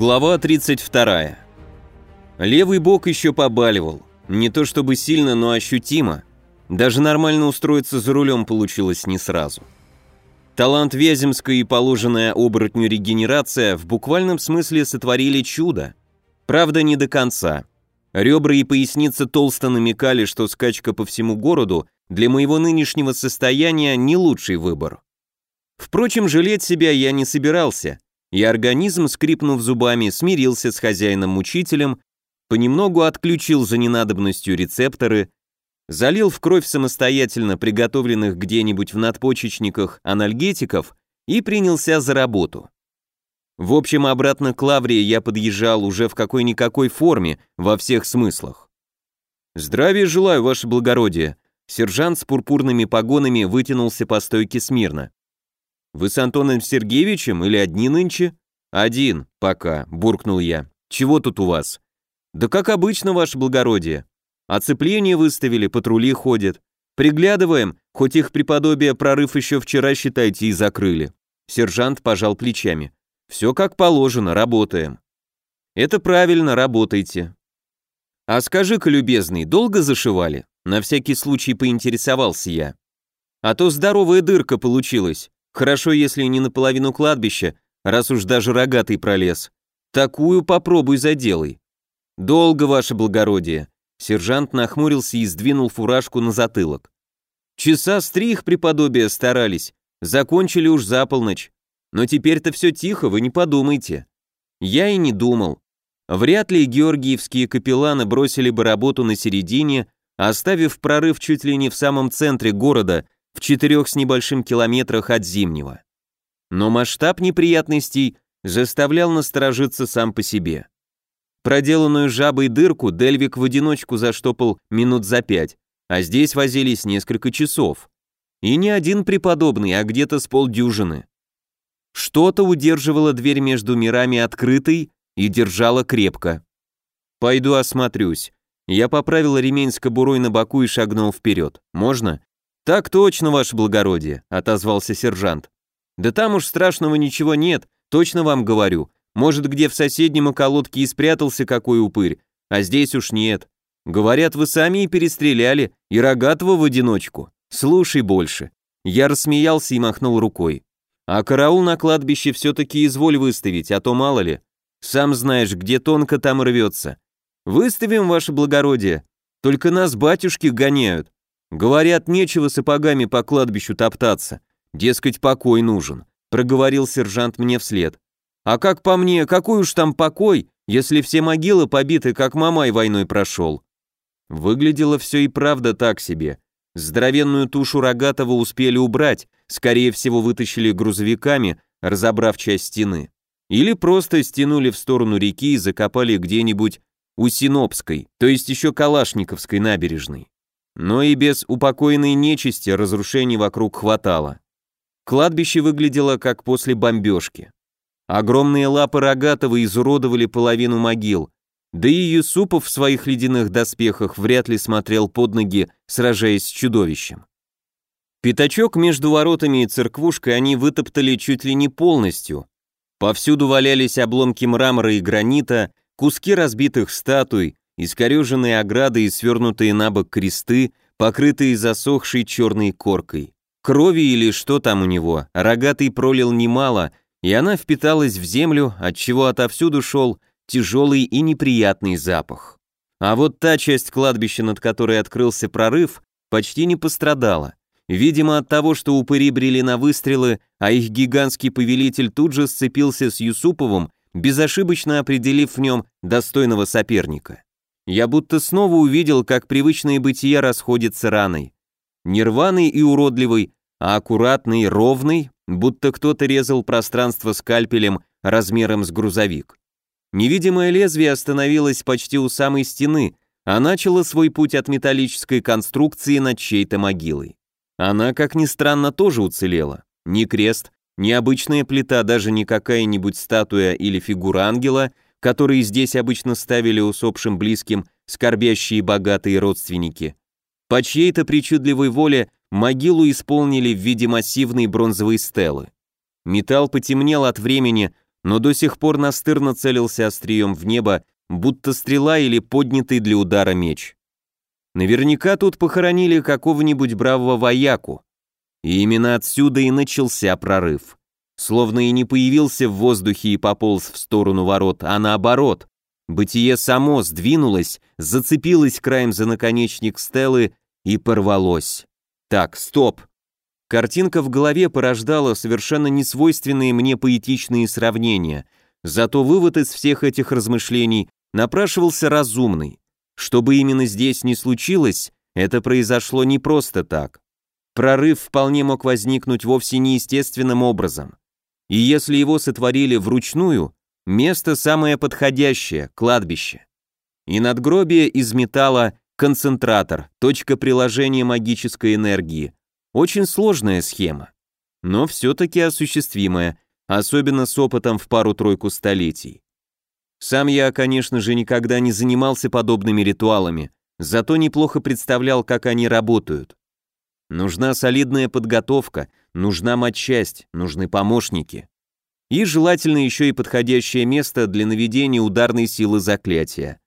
Глава 32. Левый бок еще побаливал. Не то чтобы сильно, но ощутимо. Даже нормально устроиться за рулем получилось не сразу. Талант Вяземска и положенная оборотню регенерация в буквальном смысле сотворили чудо. Правда, не до конца. Ребра и поясница толсто намекали, что скачка по всему городу для моего нынешнего состояния не лучший выбор. Впрочем, жалеть себя я не собирался и организм, скрипнув зубами, смирился с хозяином-мучителем, понемногу отключил за ненадобностью рецепторы, залил в кровь самостоятельно приготовленных где-нибудь в надпочечниках анальгетиков и принялся за работу. В общем, обратно к Лаврии я подъезжал уже в какой-никакой форме, во всех смыслах. «Здравия желаю, ваше благородие», Сержант с пурпурными погонами вытянулся по стойке смирно. Вы с Антоном Сергеевичем или одни нынче? Один, пока, буркнул я. Чего тут у вас? Да как обычно, ваше благородие. Оцепление выставили, патрули ходят. Приглядываем, хоть их преподобие прорыв еще вчера, считайте, и закрыли. Сержант пожал плечами. Все как положено, работаем. Это правильно, работайте. А скажи-ка, любезный, долго зашивали? На всякий случай поинтересовался я. А то здоровая дырка получилась. Хорошо, если не наполовину кладбища, раз уж даже рогатый пролез. Такую попробуй заделай. Долго, ваше благородие. Сержант нахмурился и сдвинул фуражку на затылок. Часа с три их преподобия старались, закончили уж за полночь. Но теперь-то все тихо, вы не подумайте. Я и не думал. Вряд ли георгиевские капелланы бросили бы работу на середине, оставив прорыв чуть ли не в самом центре города, в четырех с небольшим километрах от Зимнего. Но масштаб неприятностей заставлял насторожиться сам по себе. Проделанную жабой дырку Дельвик в одиночку заштопал минут за пять, а здесь возились несколько часов. И не один преподобный, а где-то с полдюжины. Что-то удерживало дверь между мирами открытой и держало крепко. «Пойду осмотрюсь». Я поправил ремень с кобурой на боку и шагнул вперед. «Можно?» «Так точно, ваше благородие», — отозвался сержант. «Да там уж страшного ничего нет, точно вам говорю. Может, где в соседнем околотке и спрятался какой упырь, а здесь уж нет. Говорят, вы сами и перестреляли, и рогатого в одиночку. Слушай больше». Я рассмеялся и махнул рукой. «А караул на кладбище все-таки изволь выставить, а то мало ли. Сам знаешь, где тонко там рвется. Выставим, ваше благородие. Только нас батюшки гоняют. Говорят, нечего сапогами по кладбищу топтаться. Дескать, покой нужен, проговорил сержант мне вслед. А как по мне, какой уж там покой, если все могилы побиты, как Мамай войной прошел? Выглядело все и правда так себе. Здоровенную тушу рогатого успели убрать, скорее всего вытащили грузовиками, разобрав часть стены. Или просто стянули в сторону реки и закопали где-нибудь у Синопской, то есть еще Калашниковской набережной но и без упокоенной нечисти разрушений вокруг хватало. Кладбище выглядело как после бомбежки. Огромные лапы Рогатого изуродовали половину могил, да и Юсупов в своих ледяных доспехах вряд ли смотрел под ноги, сражаясь с чудовищем. Пятачок между воротами и церквушкой они вытоптали чуть ли не полностью. Повсюду валялись обломки мрамора и гранита, куски разбитых статуй, искореженные ограды и свернутые на бок кресты, покрытые засохшей черной коркой. Крови или что там у него, рогатый пролил немало, и она впиталась в землю, отчего отовсюду шел тяжелый и неприятный запах. А вот та часть кладбища, над которой открылся прорыв, почти не пострадала. Видимо, от того, что упыри брели на выстрелы, а их гигантский повелитель тут же сцепился с Юсуповым, безошибочно определив в нем достойного соперника. Я будто снова увидел, как привычное бытие расходится раной. Нерваный и уродливый, а аккуратный, ровный, будто кто-то резал пространство скальпелем размером с грузовик. Невидимое лезвие остановилось почти у самой стены, а начало свой путь от металлической конструкции над чьей-то могилой. Она, как ни странно, тоже уцелела. Ни крест, ни обычная плита, даже не какая-нибудь статуя или фигура ангела — которые здесь обычно ставили усопшим близким скорбящие богатые родственники. По чьей-то причудливой воле могилу исполнили в виде массивной бронзовой стелы. Металл потемнел от времени, но до сих пор настырно целился острием в небо, будто стрела или поднятый для удара меч. Наверняка тут похоронили какого-нибудь бравого вояку. И именно отсюда и начался прорыв. Словно и не появился в воздухе и пополз в сторону ворот, а наоборот. Бытие само сдвинулось, зацепилось краем за наконечник стелы и порвалось. Так, стоп. Картинка в голове порождала совершенно несвойственные мне поэтичные сравнения, зато вывод из всех этих размышлений напрашивался разумный. Чтобы именно здесь не случилось, это произошло не просто так. Прорыв вполне мог возникнуть вовсе неестественным образом. И если его сотворили вручную, место самое подходящее – кладбище. И надгробие из металла – концентратор, точка приложения магической энергии. Очень сложная схема, но все-таки осуществимая, особенно с опытом в пару-тройку столетий. Сам я, конечно же, никогда не занимался подобными ритуалами, зато неплохо представлял, как они работают. Нужна солидная подготовка, нужна матчасть, нужны помощники. И желательно еще и подходящее место для наведения ударной силы заклятия.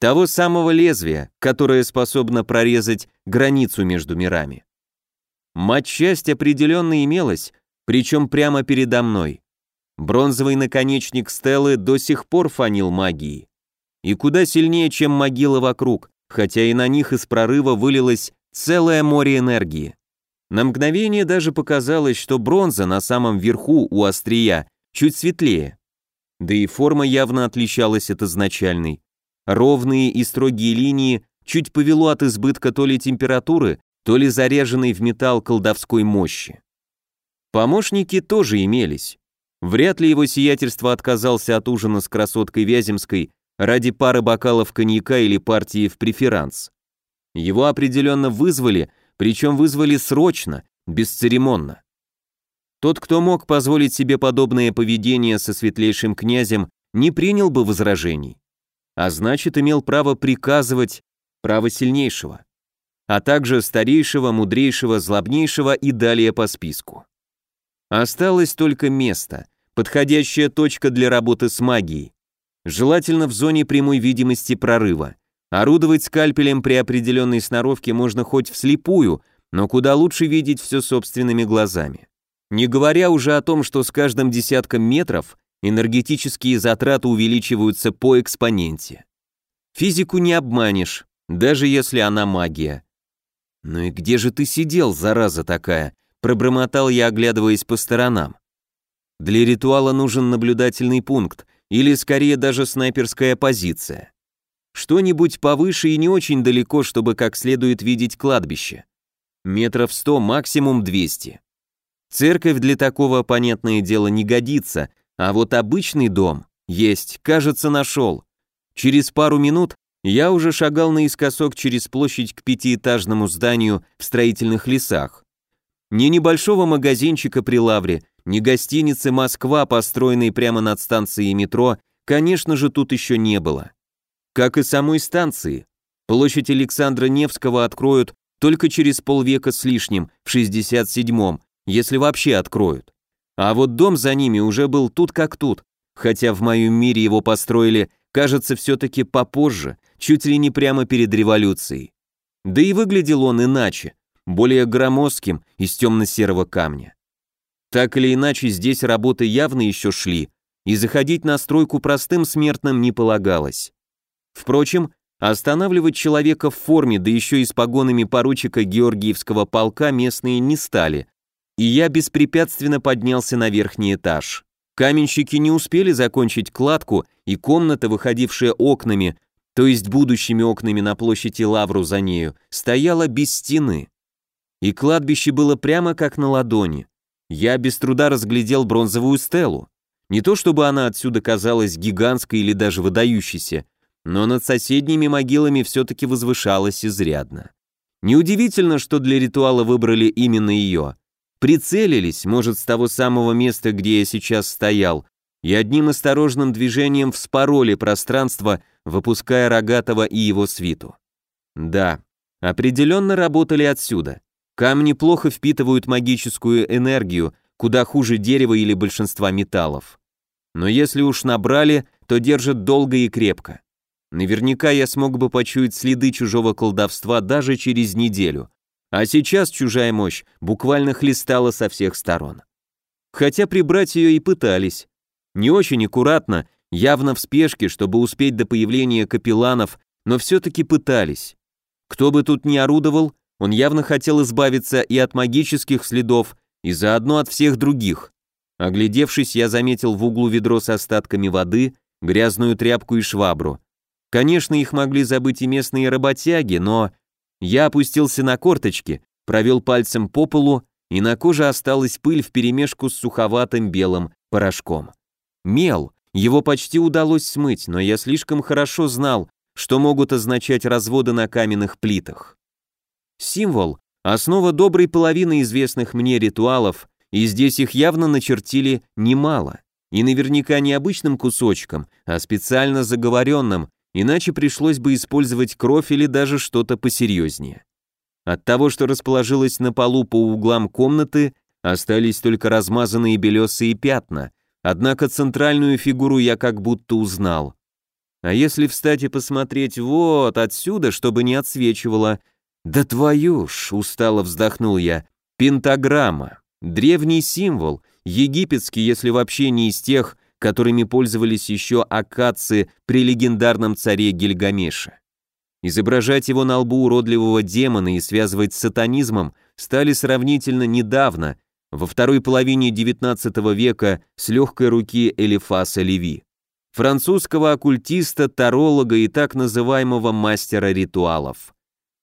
Того самого лезвия, которое способно прорезать границу между мирами. Матчасть определенно имелась, причем прямо передо мной. Бронзовый наконечник стелы до сих пор фанил магией. И куда сильнее, чем могила вокруг, хотя и на них из прорыва вылилось целое море энергии. На мгновение даже показалось, что бронза на самом верху у острия чуть светлее. Да и форма явно отличалась от изначальной. Ровные и строгие линии чуть повело от избытка то ли температуры, то ли заряженной в металл колдовской мощи. Помощники тоже имелись. Вряд ли его сиятельство отказался от ужина с красоткой Вяземской ради пары бокалов коньяка или партии в преферанс. Его определенно вызвали, причем вызвали срочно, бесцеремонно. Тот, кто мог позволить себе подобное поведение со светлейшим князем, не принял бы возражений, а значит имел право приказывать право сильнейшего, а также старейшего, мудрейшего, злобнейшего и далее по списку. Осталось только место, подходящая точка для работы с магией. Желательно в зоне прямой видимости прорыва. Орудовать скальпелем при определенной сноровке можно хоть вслепую, но куда лучше видеть все собственными глазами. Не говоря уже о том, что с каждым десятком метров энергетические затраты увеличиваются по экспоненте. Физику не обманешь, даже если она магия. «Ну и где же ты сидел, зараза такая?» пробормотал я, оглядываясь по сторонам. Для ритуала нужен наблюдательный пункт, или скорее даже снайперская позиция. Что-нибудь повыше и не очень далеко, чтобы как следует видеть кладбище. Метров сто, максимум двести. Церковь для такого, понятное дело, не годится, а вот обычный дом есть, кажется, нашел. Через пару минут я уже шагал наискосок через площадь к пятиэтажному зданию в строительных лесах. Ни небольшого магазинчика при лавре, ни гостиницы «Москва», построенной прямо над станцией метро, конечно же, тут еще не было. Как и самой станции. Площадь Александра Невского откроют только через полвека с лишним, в 67-м, если вообще откроют. А вот дом за ними уже был тут как тут, хотя в моем мире его построили, кажется, все-таки попозже, чуть ли не прямо перед революцией. Да и выглядел он иначе, более громоздким, из темно-серого камня. Так или иначе, здесь работы явно еще шли, и заходить на стройку простым смертным не полагалось. Впрочем, останавливать человека в форме, да еще и с погонами поручика Георгиевского полка местные не стали, и я беспрепятственно поднялся на верхний этаж. Каменщики не успели закончить кладку, и комната, выходившая окнами, то есть будущими окнами на площади Лавру за нею, стояла без стены. И кладбище было прямо как на ладони. Я без труда разглядел бронзовую стелу. Не то чтобы она отсюда казалась гигантской или даже выдающейся, но над соседними могилами все-таки возвышалась изрядно. Неудивительно, что для ритуала выбрали именно ее. Прицелились, может, с того самого места, где я сейчас стоял, и одним осторожным движением вспороли пространство, выпуская Рогатого и его свиту. Да, определенно работали отсюда. Камни плохо впитывают магическую энергию, куда хуже дерева или большинства металлов. Но если уж набрали, то держат долго и крепко. Наверняка я смог бы почуять следы чужого колдовства даже через неделю. А сейчас чужая мощь буквально хлестала со всех сторон. Хотя прибрать ее и пытались. Не очень аккуратно, явно в спешке, чтобы успеть до появления капелланов, но все-таки пытались. Кто бы тут ни орудовал, он явно хотел избавиться и от магических следов, и заодно от всех других. Оглядевшись, я заметил в углу ведро с остатками воды, грязную тряпку и швабру. Конечно, их могли забыть и местные работяги, но... Я опустился на корточки, провел пальцем по полу, и на коже осталась пыль вперемешку с суховатым белым порошком. Мел, его почти удалось смыть, но я слишком хорошо знал, что могут означать разводы на каменных плитах. Символ — основа доброй половины известных мне ритуалов, и здесь их явно начертили немало, и наверняка не обычным кусочком, а специально заговоренным, иначе пришлось бы использовать кровь или даже что-то посерьезнее. От того, что расположилось на полу по углам комнаты, остались только размазанные белесые пятна, однако центральную фигуру я как будто узнал. А если встать и посмотреть вот отсюда, чтобы не отсвечивало, да твою ж, устало вздохнул я, пентаграмма. Древний символ, египетский, если вообще не из тех, которыми пользовались еще акадцы при легендарном царе Гильгамеше. Изображать его на лбу уродливого демона и связывать с сатанизмом стали сравнительно недавно, во второй половине XIX века с легкой руки Элифаса Леви, французского оккультиста, таролога и так называемого мастера ритуалов.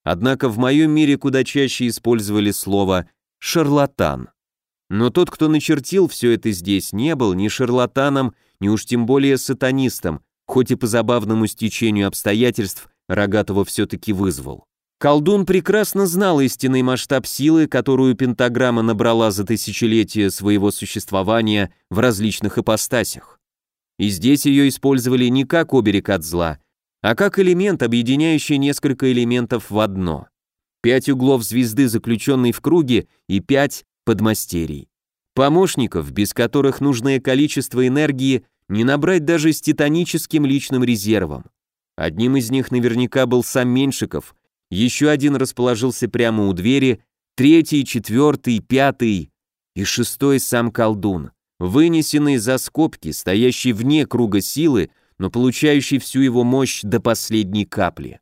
Однако в моем мире куда чаще использовали слово «шарлатан». Но тот, кто начертил все это здесь, не был ни шарлатаном, ни уж тем более сатанистом, хоть и по забавному стечению обстоятельств Рогатого все-таки вызвал. Колдун прекрасно знал истинный масштаб силы, которую пентаграмма набрала за тысячелетия своего существования в различных ипостасях. И здесь ее использовали не как оберег от зла, а как элемент, объединяющий несколько элементов в одно. Пять углов звезды, заключенной в круге, и пять подмастерий. Помощников, без которых нужное количество энергии не набрать даже с титаническим личным резервом. Одним из них наверняка был сам Меньшиков, еще один расположился прямо у двери, третий, четвертый, пятый и шестой сам колдун, вынесенный за скобки, стоящий вне круга силы, но получающий всю его мощь до последней капли.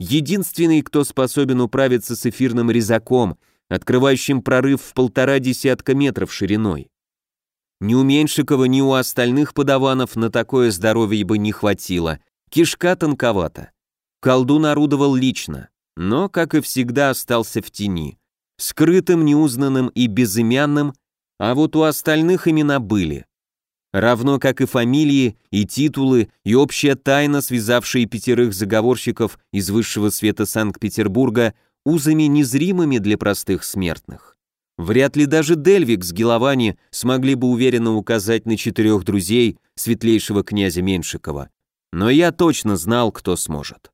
Единственный, кто способен управиться с эфирным резаком – открывающим прорыв в полтора десятка метров шириной. Ни у Меньшикова, ни у остальных подаванов на такое здоровье бы не хватило, кишка тонковата. Колдун орудовал лично, но, как и всегда, остался в тени, скрытым, неузнанным и безымянным, а вот у остальных имена были. Равно как и фамилии, и титулы, и общая тайна, связавшая пятерых заговорщиков из высшего света Санкт-Петербурга узами незримыми для простых смертных. Вряд ли даже Дельвик с Геловани смогли бы уверенно указать на четырех друзей светлейшего князя Меншикова, но я точно знал, кто сможет.